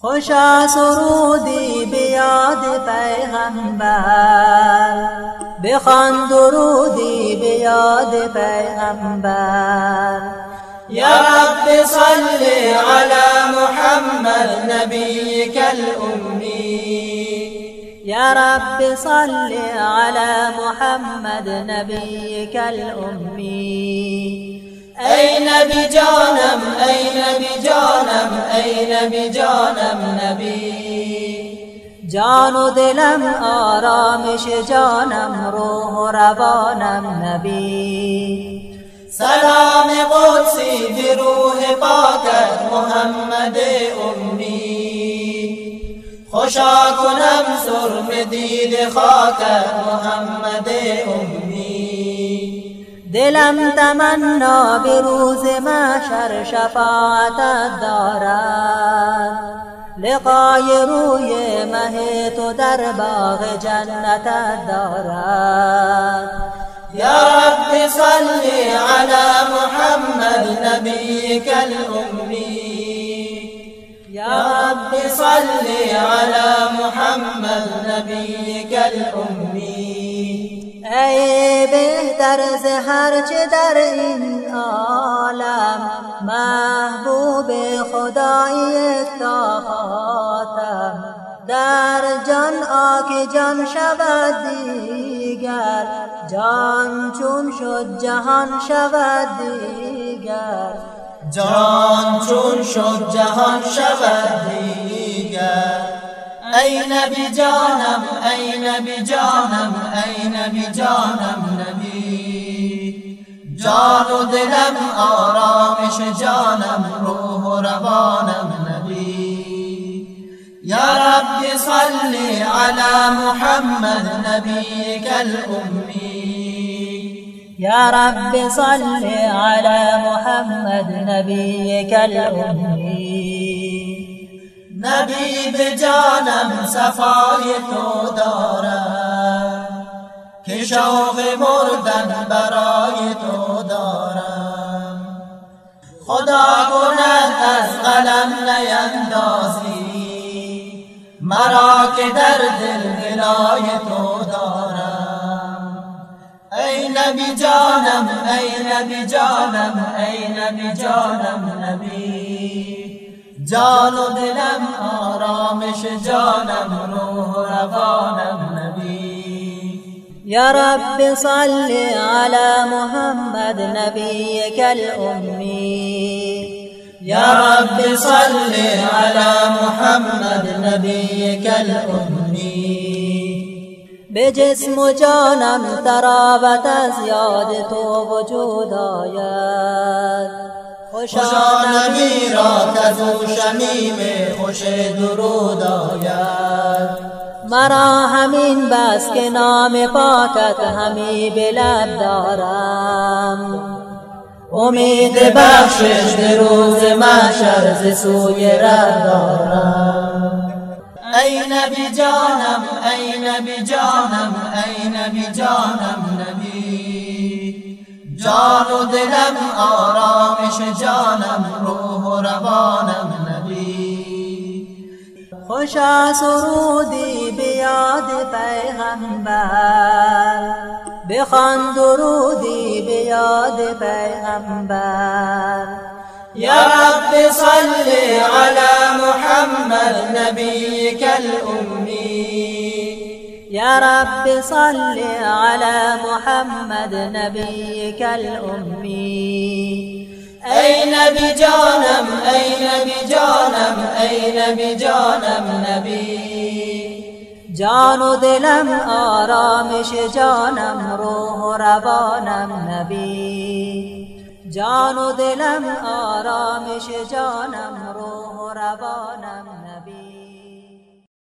خوشا سرودی بیاد پیغمبر. بخوان درودی بیاد پیغمبر. یا رب صل على محمد نبيك الأمي يا رب صل على محمد نبيك الأمي أين بجانم أين بجانم أين بجانم نبی جان و دلم آرامش جانم روح و روانم نبی. سلام قدسی به روح پاکت محمد امی. خوشا کنم سرم دید خاکت محمد امی. دلم تمنا به روز محشر شفاعتت دارد. لقای روی مه تو در باغ جنتت دارد. یا رب صل على محمد نبيك الأمي يا رب صل على ز هرچه در این عالم محبوب خدای تا خاتم. در جان آک جان شود دیگر جان چون شد جهان شود دیگر. جان چون شد جهان شود دیگر. أين بجانم أين بجانم أين بجانم نبی جان دلم آرامش جانم روح روانم نبی یا رب صل على محمد نبيك الأمي. يا رب صل على محمد نبيك الأمي. نبی به جانم صفای تو دارم. که شوق مردن برای تو دارم. خدا کند از قلم نیندازی. مرا که در دل بلای تو دارم. ای نبی جانم ای نبی جانم ای نبی جانم نبی. جان و دلم آرامش جانم روح و روانم نبی. یا رب صل على محمد نبيك الأمي یا رب صل على محمد نبيك الأمي به جسم و جانم تراوت از یاد تو وجود آید. خوشا نبی را کزو شمیم خوش درود آید. مرا همین بس که نام پاکت همی به لب دارم. امید بخشش به روز محشر ز سوی رب دارم. ای نبی جانم ای نبی جانم ای نبی جانم نبی. جان و دلم آرامش جانم روح و روانم نبی. خوشا سرودی بیاد پیغمبر. بخوان درودی بیاد پیغمبر. یا رب صل على محمد نبيك الأمي يا رب صل على محمد نبيك الأمي. أين بجانم أين بجانم أين بجانم نبي جان و دلم آرامش جانم روح و روانم نبی. جان دلم آرامش جانم روح و روانم نبی.